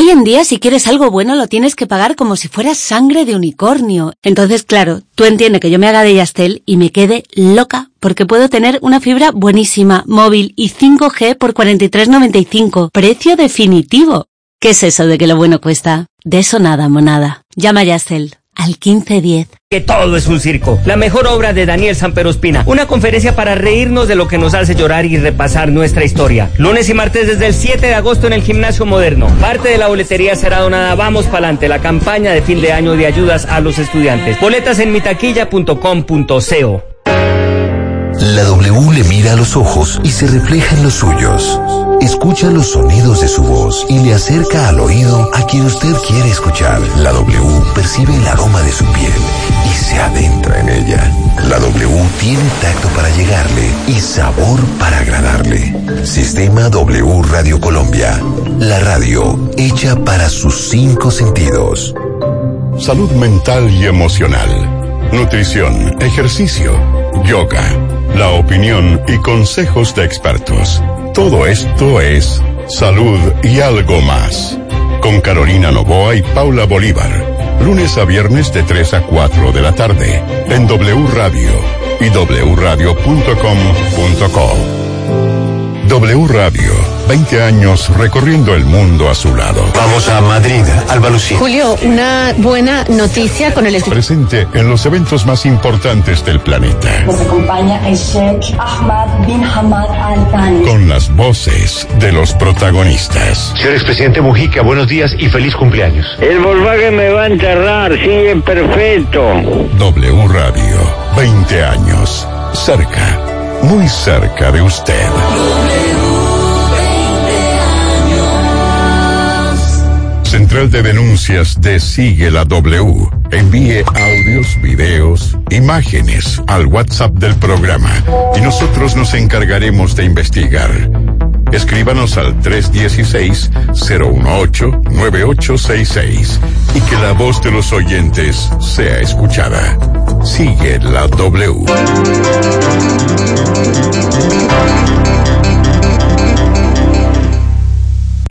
Hoy en día si quieres algo bueno lo tienes que pagar como si fuera sangre de unicornio. Entonces, claro, tú entiendes que yo me haga de Yastel y me quede loca porque puedo tener una fibra buenísima, móvil y 5G por 43.95. Precio definitivo. ¿Qué es eso de que lo bueno cuesta? De eso nada, monada. Llama a Yastel al 1510. Que todo es un circo. La mejor obra de Daniel Samperospina. Una conferencia para reírnos de lo que nos hace llorar y repasar nuestra historia. Lunes y martes desde el 7 de agosto en el Gimnasio Moderno. Parte de la boletería será donada Vamos Pa'lante, la campaña de fin de año de ayudas a los estudiantes. Boletas en mitaquilla.com.co. La W le mira a los ojos y se refleja en los suyos. Escucha los sonidos de su voz y le acerca al oído a quien usted quiere escuchar. La W percibe el aroma de su piel y se adentra en ella. La W tiene tacto para llegarle y sabor para agradarle. Sistema W Radio Colombia. La radio hecha para sus cinco sentidos. Salud mental y emocional. Nutrición, ejercicio, yoga la opinión y consejos de expertos. Todo esto es salud y algo más. Con Carolina Novoa y Paula Bolívar. Lunes a viernes de 3 a 4 de la tarde. En W Radio y wradio.com.co. W Radio 20 años recorriendo el mundo a su lado. Vamos a Madrid, Alba Lucía. Julio, una buena noticia con el... Presente en los eventos más importantes del planeta. Nos acompaña el Sheikh Ahmad bin Hamad Al Thani. Con las voces de los protagonistas. Señor expresidente Mujica, buenos días y feliz cumpleaños. El Volkswagen me va a enterrar, sigue perfecto. W Radio, 20 años. Cerca, muy cerca de usted. Central de Denuncias de Sigue la W. Envíe audios, videos, imágenes al WhatsApp del programa y nosotros nos encargaremos de investigar. Escríbanos al 316-018-9866 y que la voz de los oyentes sea escuchada. Sigue la W.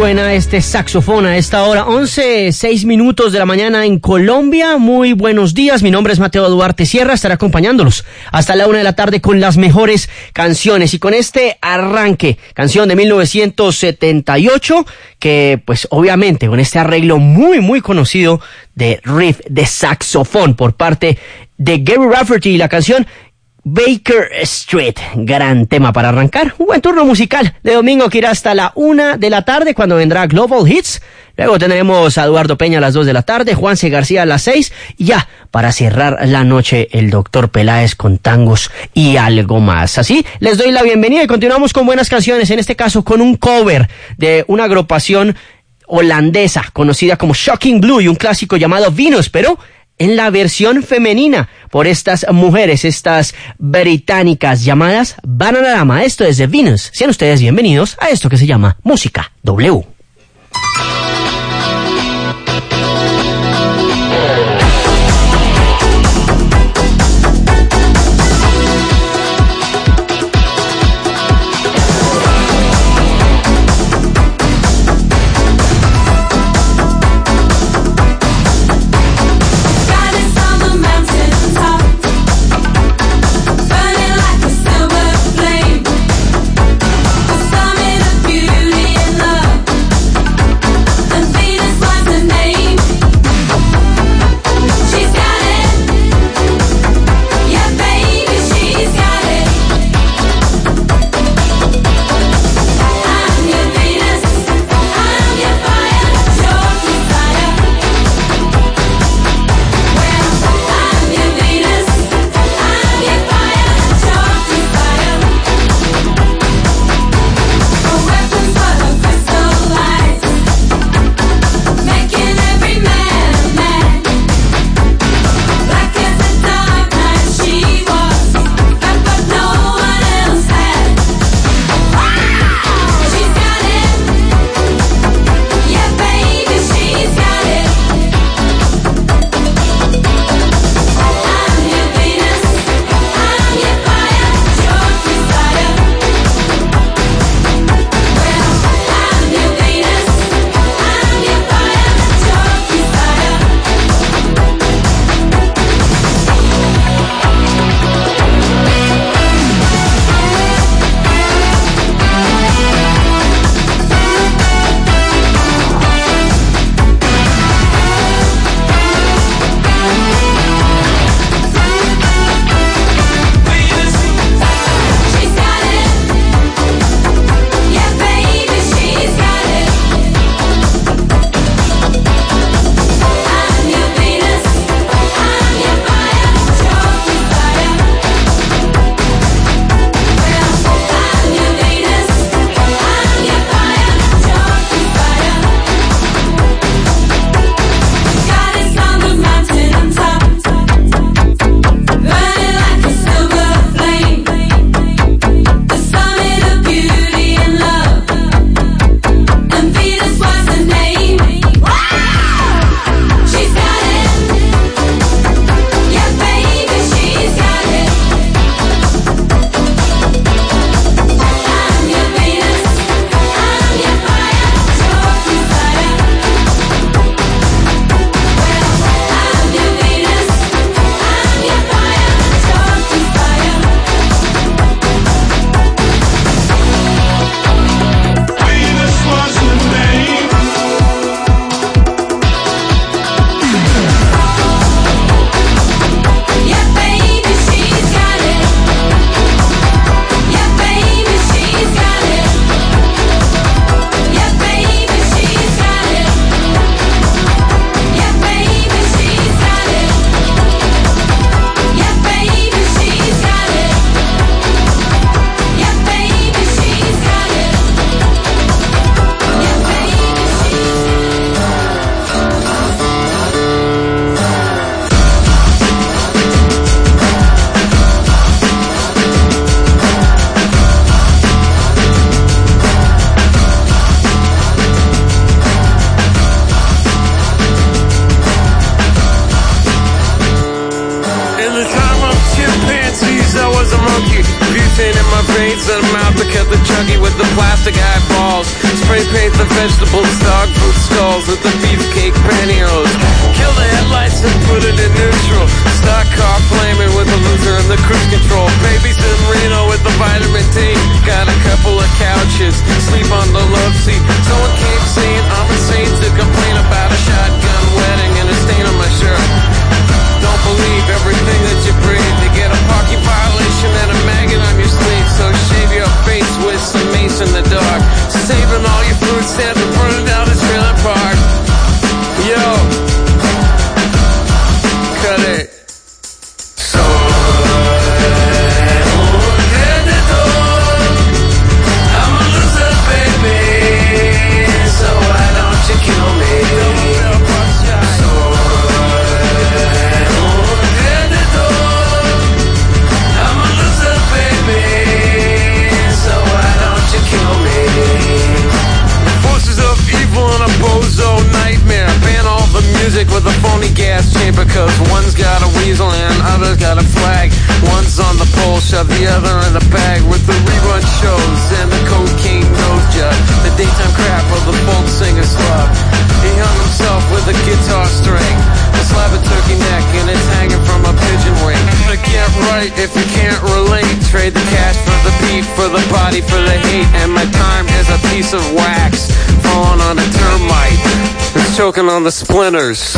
Suena este saxofón a esta hora. 11, 6 minutos de la mañana en Colombia. Muy buenos días. Mi nombre es Mateo Duarte Sierra. Estaré acompañándolos hasta la una de la tarde con las mejores canciones. Y con este arranque, canción de 1978, que pues obviamente con este arreglo muy, muy conocido de riff de saxofón por parte de Gary Rafferty. La canción Baker Street, gran tema para arrancar. Un buen turno musical de domingo que irá hasta la una de la tarde cuando vendrá Global Hits. Luego tendremos a Eduardo Peña a las dos de la tarde, Juan C. García a las seis y ya para cerrar la noche el doctor Peláez con tangos y algo más. Así les doy la bienvenida y continuamos con buenas canciones, en este caso con un cover de una agrupación holandesa conocida como Shocking Blue y un clásico llamado Venus, pero en la versión femenina por estas mujeres, estas británicas llamadas Bananarama. Esto es de Venus. Sean ustedes bienvenidos a esto que se llama Música W. monkey. Butane in my veins, let mouth out to cut the chunky with the plastic eyeballs. Spray paint the vegetables, dog food skulls with the beefcake pantyhose. Kill the headlights and put it in neutral. Stock car flaming with the loser and the cruise control. Babies in Reno with the vitamin D. Got a couple of couches, sleep on the love seat. piece of wax falling on a termite. It's choking on the splinters.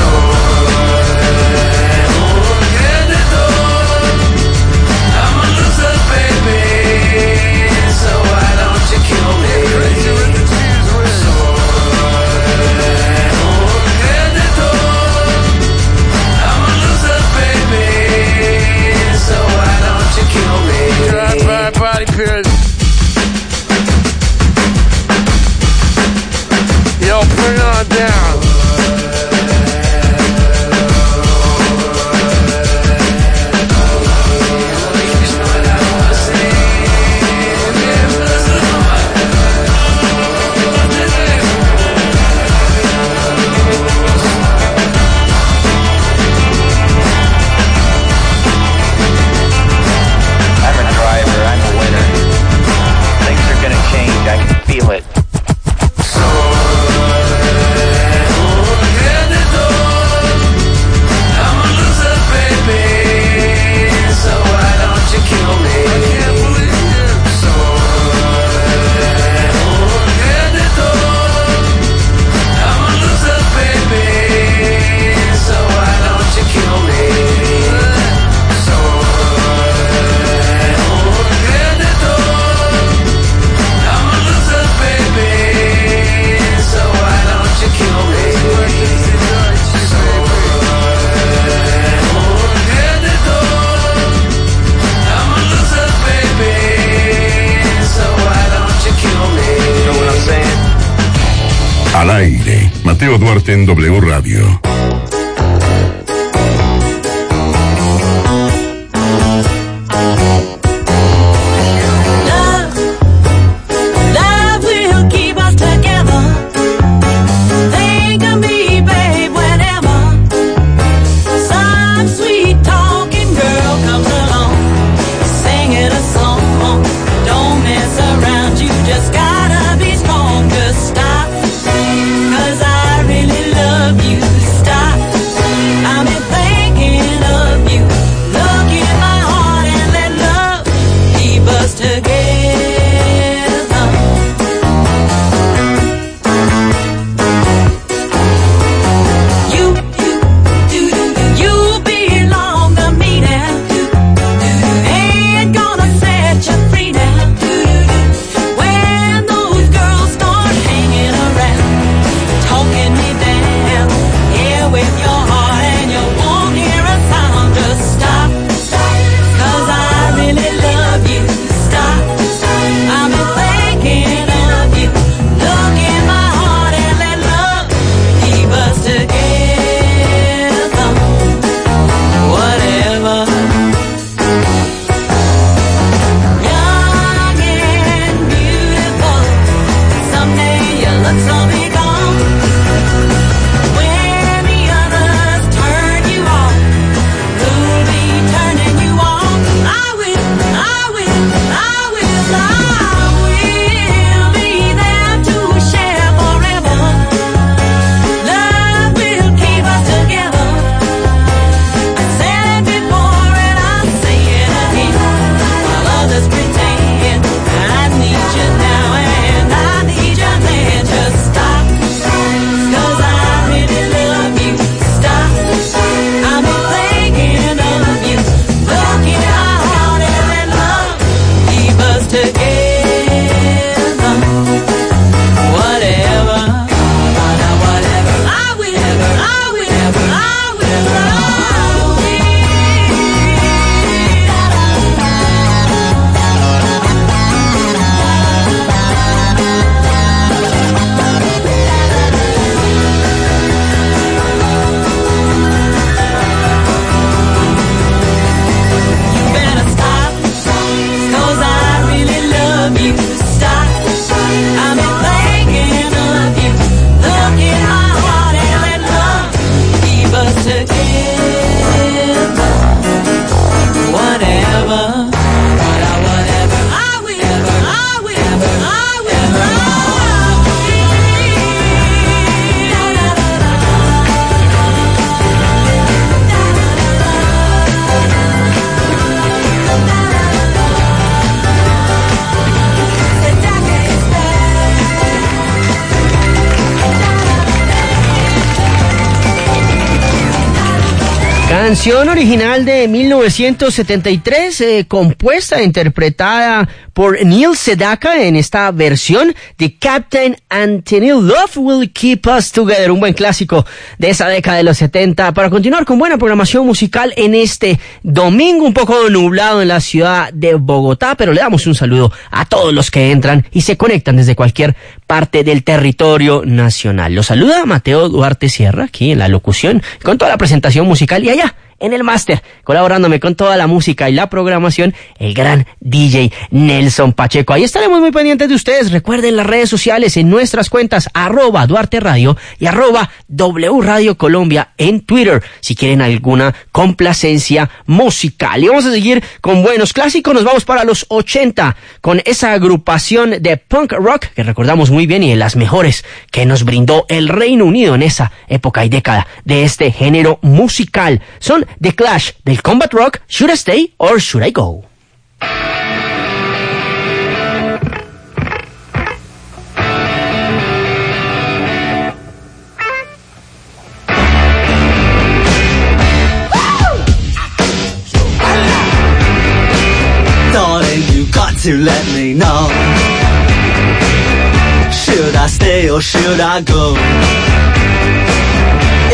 Canción original de 1973, eh, compuesta e interpretada por Neil Sedaka en esta versión de Captain Anthony Love Will Keep Us Together, un buen clásico de esa década de los 70. Para continuar con buena programación musical en este domingo, un poco nublado en la ciudad de Bogotá, pero le damos un saludo a todos los que entran y se conectan desde cualquier parte del territorio nacional. Los saluda Mateo Duarte Sierra aquí en la locución con toda la presentación musical y allá en el máster, colaborándome con toda la música y la programación, el gran DJ Nelson Pacheco. Ahí estaremos muy pendientes de ustedes. Recuerden las redes sociales en nuestras cuentas, arroba Duarte Radio y arroba W Radio Colombia en Twitter, si quieren alguna complacencia musical. Y vamos a seguir con buenos clásicos. Nos vamos para los 80 con esa agrupación de punk rock que recordamos muy bien y de las mejores que nos brindó el Reino Unido en esa época y década de este género musical. Son The Clash del Combat Rock, Should I Stay or Should I Go? Darling, you got to let me know. Should I stay or should I go?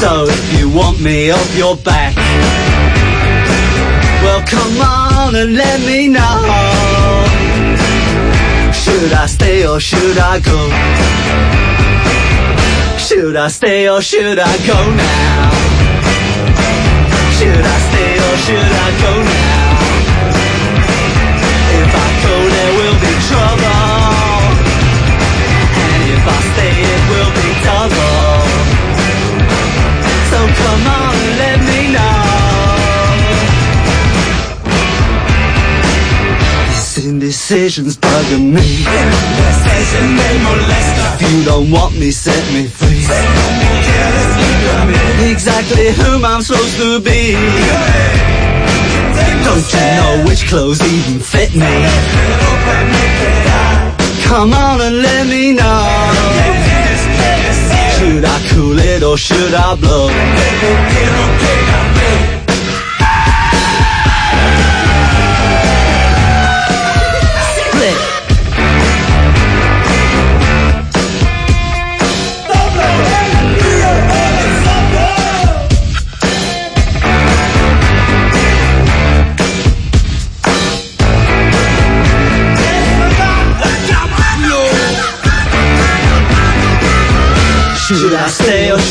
So if you want me off your back, well come on and let me know. Should I stay or should I go? Should I stay or should I go now? Should I stay or should I go now? If I go there will be trouble And if I stay it will be double So come on and let me. Know This indecision's bugging me If you don't want me set me free. Exactly whom I'm supposed to be. Don't you know which clothes even fit me? Come on and let me know. It or should I blow?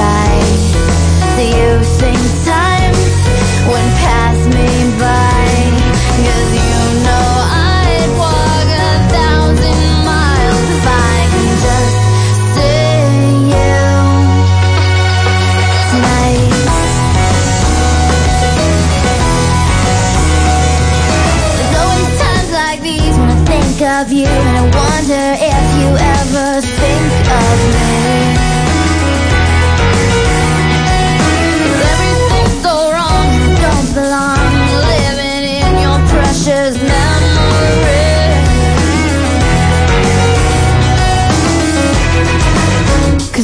sky.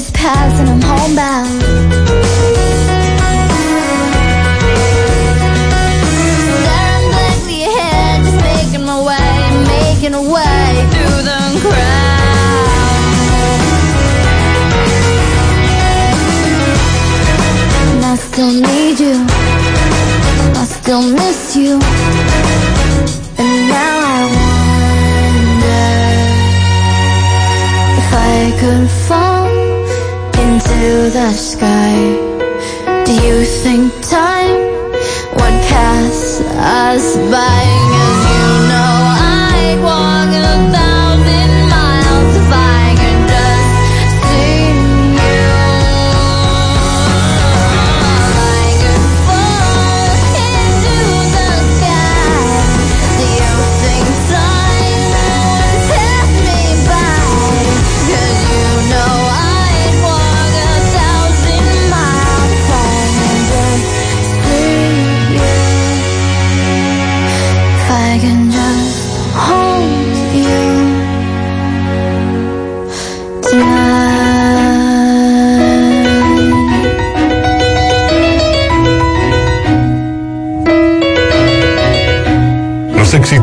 just passed and I'm homebound. Staring blankly ahead, just making my way, making way through the crowd. And I still need you, I still miss you.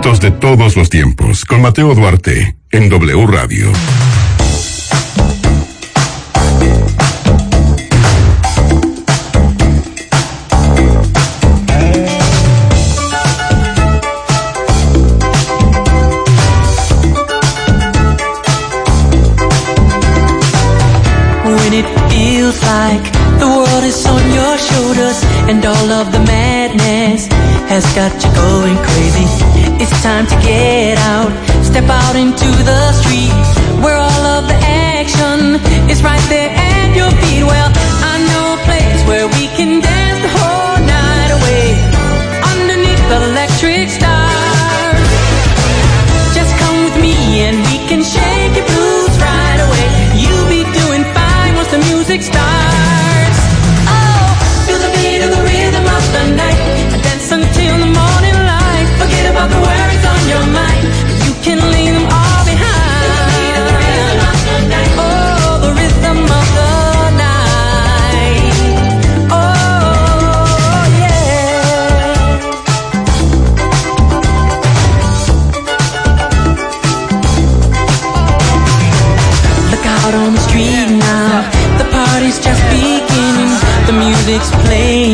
de todos los tiempos con Mateo Duarte en W Radio. step out into the street.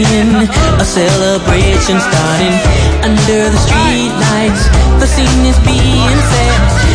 rain. A celebration starting under the streetlights. The scene is being set.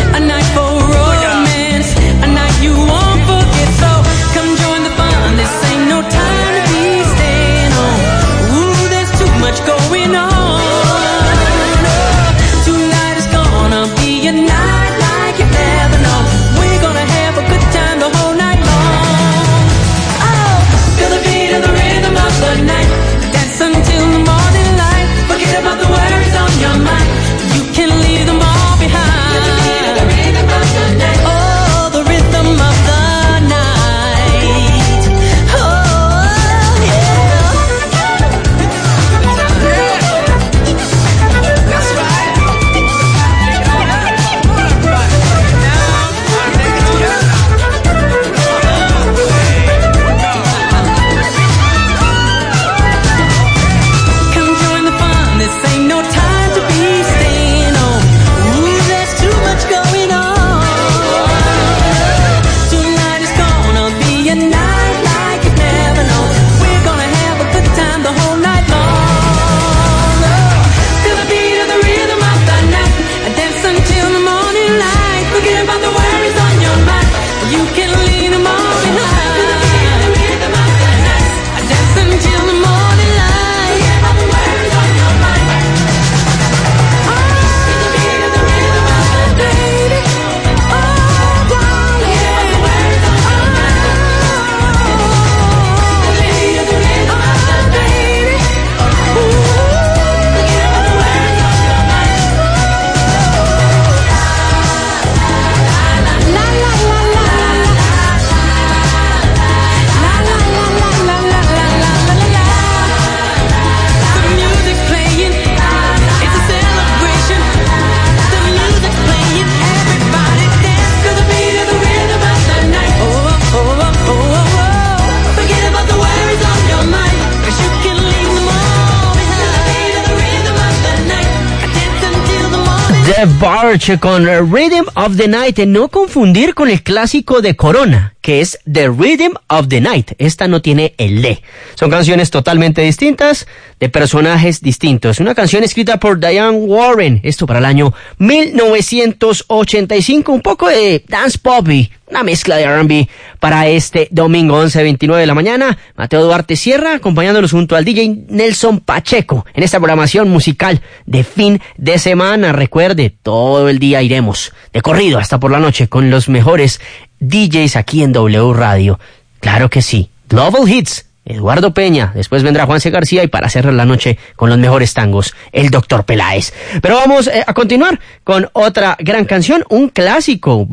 Barch con Rhythm of the Night. No confundir con el clásico de Corona, que es The Rhythm of the Night. Esta no tiene el D. Son canciones totalmente distintas, de personajes distintos. Una canción escrita por Diane Warren. Esto para el año 1985. Un poco de dance pop y una mezcla de R&B para este domingo 11.29 de la mañana. Mateo Duarte Sierra acompañándonos junto al DJ Nelson Pacheco en esta programación musical de fin de semana. Recuerde, todo el día iremos de corrido hasta por la noche con los mejores DJs aquí en W Radio. Claro que sí. Global Hits. Eduardo Peña, después vendrá Juanse García y para cerrar la noche con los mejores tangos, el Doctor Peláez. Pero vamos eh, a continuar con otra gran canción, un clásico.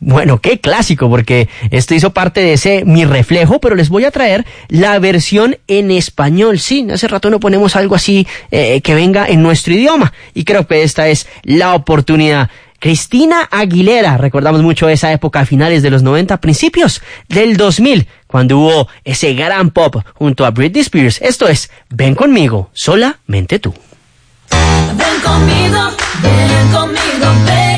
Bueno, qué clásico, porque esto hizo parte de ese Mi Reflejo, pero les voy a traer la versión en español. Sí, hace rato no ponemos algo así eh, que venga en nuestro idioma y creo que esta es la oportunidad. Cristina Aguilera, recordamos mucho esa época a finales de los 90, principios del 2000, cuando hubo ese gran pop junto a Britney Spears. Esto es Ven conmigo, solamente tú. Ven conmigo, ven conmigo. Ven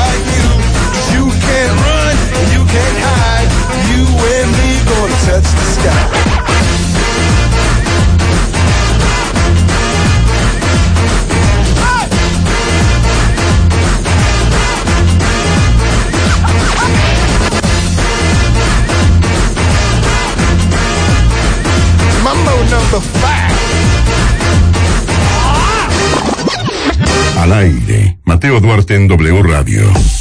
touch the sky. Al aire, Mateo Duarte en W Radio.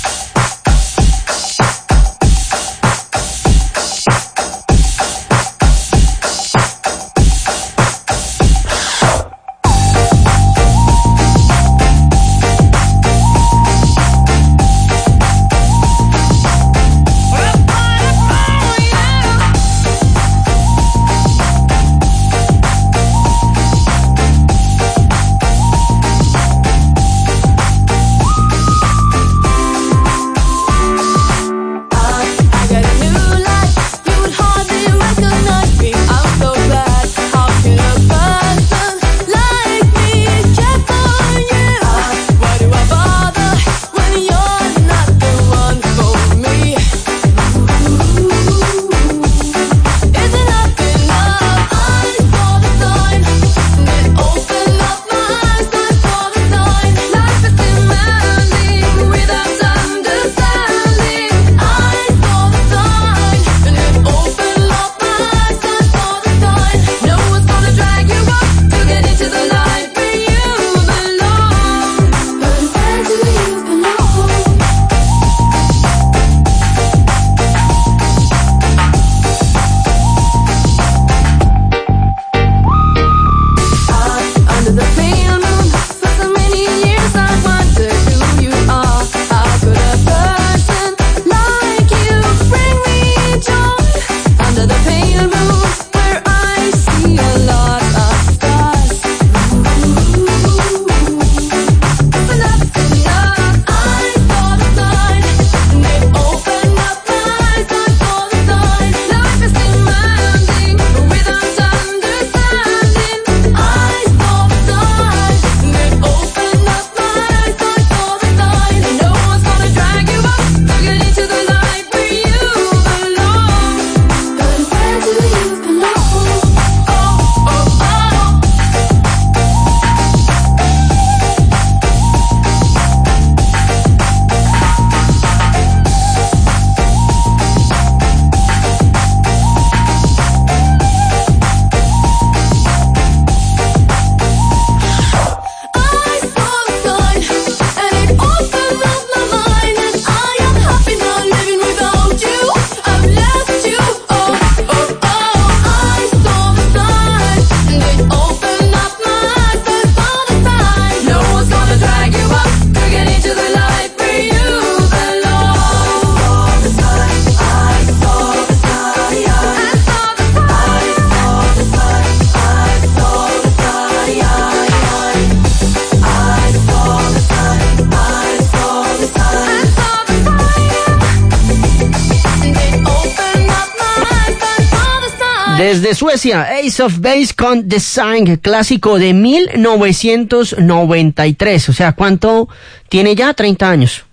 Desde Suecia, Ace of Base con The Sign, clásico de 1993. O sea, ¿cuánto tiene ya? 30 años.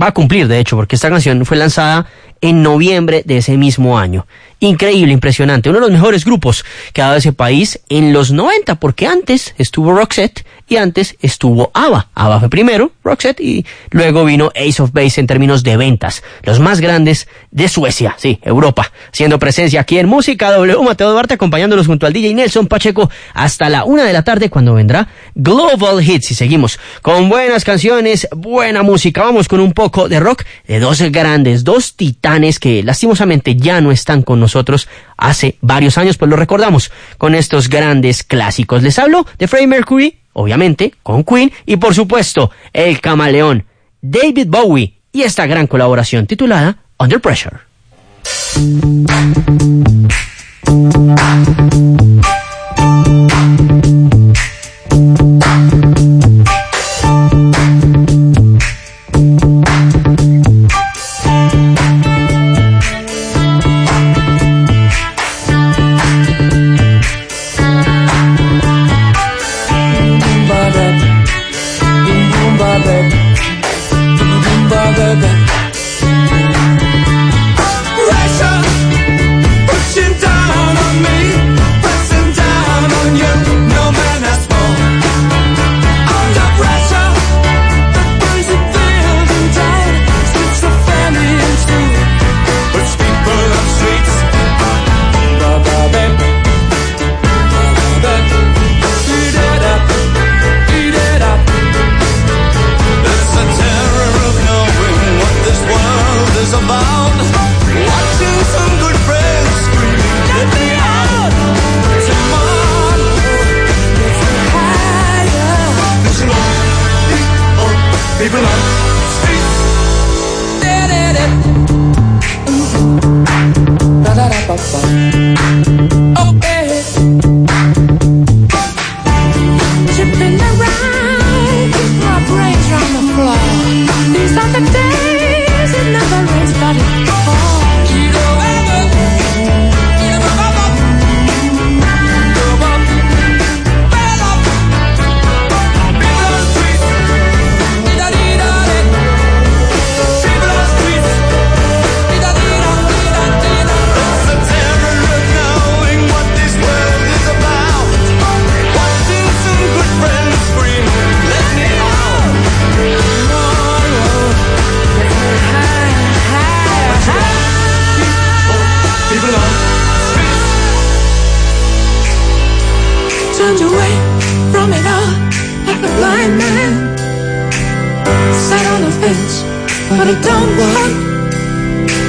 Va a cumplir, de hecho, porque esta canción fue lanzada en noviembre de ese mismo año. Increíble, impresionante. Uno de los mejores grupos que ha dado ese país en los 90, porque antes estuvo Roxette y antes estuvo ABBA. ABBA fue primero, Roxette, y luego vino Ace of Base en términos de ventas. Los más grandes de Suecia, sí, Europa. Siendo presencia aquí en Música W, Mateo Duarte acompañándolos junto al DJ Nelson Pacheco hasta la una de la tarde cuando vendrá Global Hits. Y seguimos con buenas canciones, buena música. Vamos con un poco de rock de dos grandes, dos titanes que lastimosamente ya no están con nosotros hace varios años, pues lo recordamos con estos grandes clásicos. Les hablo de Freddie Mercury, obviamente, con Queen y por supuesto el camaleón David Bowie y esta gran colaboración titulada Under Pressure. Pressure Turned away from it all like a blind man. Sat on the fence, but it don't work.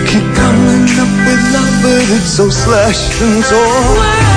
Keep coming up with love, but it's so slashed and torn.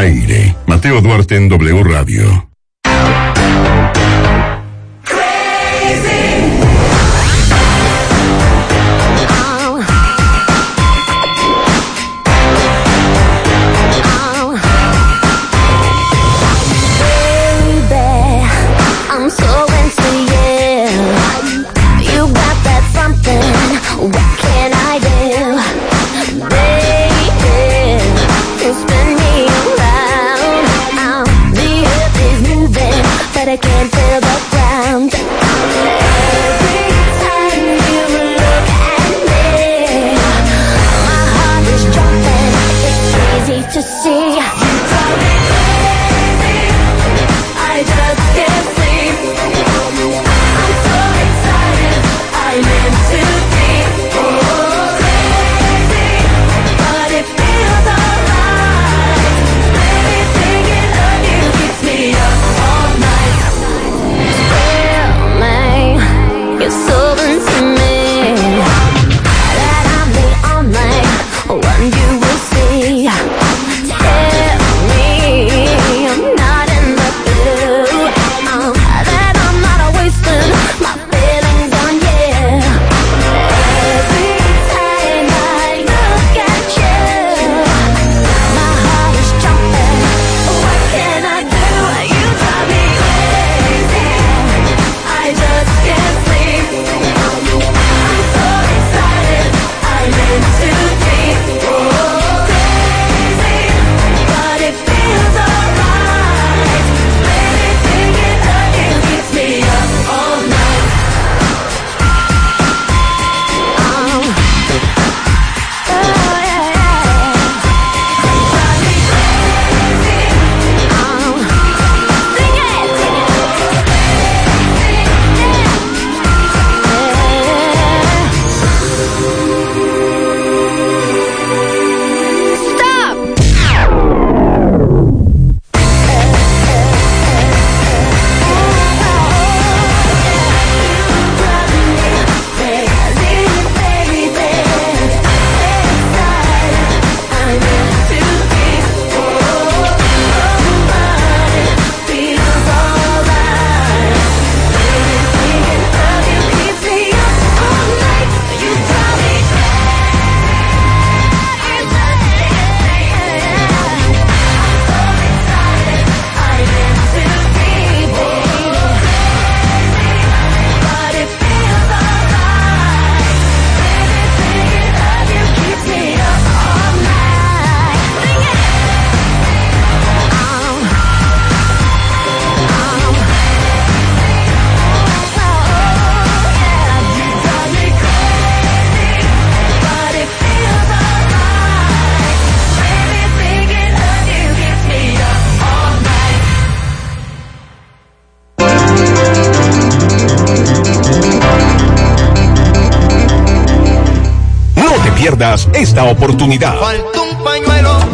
Aire. Mateo Duarte en W Radio.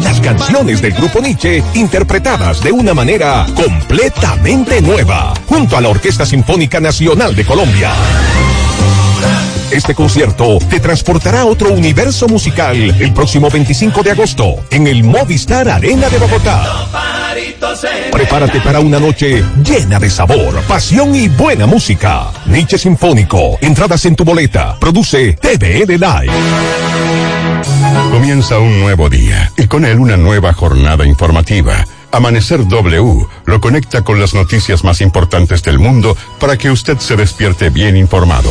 Las canciones del grupo Nietzsche interpretadas de una manera completamente nueva, junto a la Orquesta Sinfónica Nacional de Colombia. Este concierto te transportará a otro universo musical el próximo 25 de agosto en el Movistar Arena de Bogotá. Prepárate para una noche llena de sabor, pasión y buena música. Nietzsche Sinfónico. Entradas en tu boleta. Produce TVL Live. Comienza un nuevo día y con él una nueva jornada informativa. Amanecer W lo conecta con las noticias más importantes del mundo para que usted se despierte bien informado.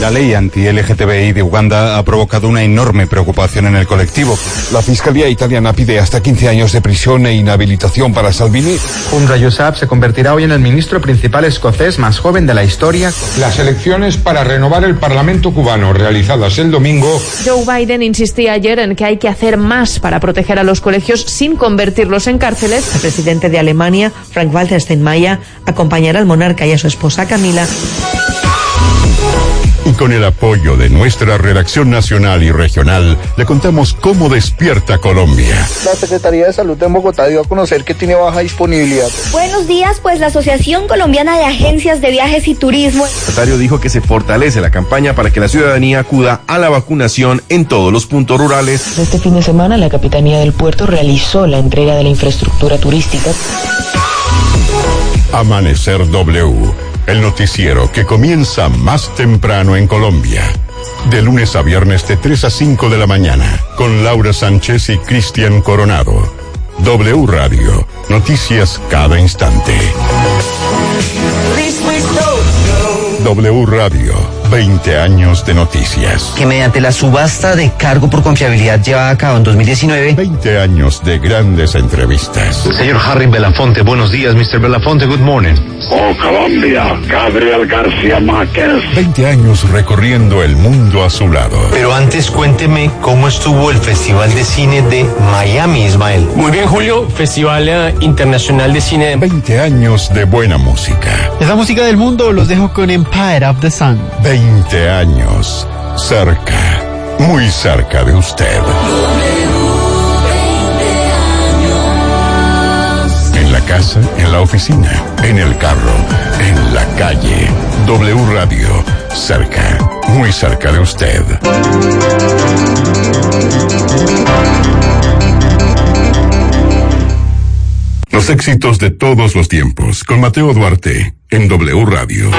La ley anti-LGTBI de Uganda ha provocado una enorme preocupación en el colectivo. La Fiscalía italiana pide hasta 15 años de prisión e inhabilitación para Salvini. Umra Yousaf se convertirá hoy en el ministro principal escocés más joven de la historia. Las elecciones para renovar el Parlamento cubano realizadas el domingo Joe Biden insistía ayer en que hay que hacer más para proteger a los colegios sin convertirlos en cárceles. El presidente de Alemania, Frank-Walter Steinmeier, acompañará al monarca y a su esposa Camila Y con el apoyo de nuestra redacción nacional y regional, le contamos cómo despierta Colombia. La Secretaría de Salud de Bogotá dio a conocer que tiene baja disponibilidad. Buenos días, pues la Asociación Colombiana de Agencias de Viajes y Turismo. El secretario dijo que se fortalece la campaña para que la ciudadanía acuda a la vacunación en todos los puntos rurales. Este fin de semana la Capitanía del Puerto realizó la entrega de la infraestructura turística. Amanecer W, el noticiero que comienza más temprano en Colombia. De lunes a viernes de 3 a 5 de la mañana, con Laura Sánchez y Cristian Coronado. W Radio, noticias cada instante. W Radio, 20 años de noticias. que mediante la subasta de cargo por confiabilidad llevada a cabo en 2019, 20 años de grandes entrevistas. Señor Harry Belafonte, buenos días, Mr. Belafonte, good morning. Oh, Colombia, Gabriel García Márquez. 20 años recorriendo el mundo a su lado. Pero antes cuénteme cómo estuvo el Festival de Cine de Miami, Ismael. Muy bien, Julio. Festival eh, Internacional de Cine. 20 años de buena música. Esa música del mundo los dejo con Empire of the Sun. 20 años. Cerca. Muy cerca de usted. En la casa, en la oficina, en el carro, en la calle. W Radio. Cerca. Muy cerca de usted. Los éxitos de todos los tiempos con Mateo Duarte en W Radio.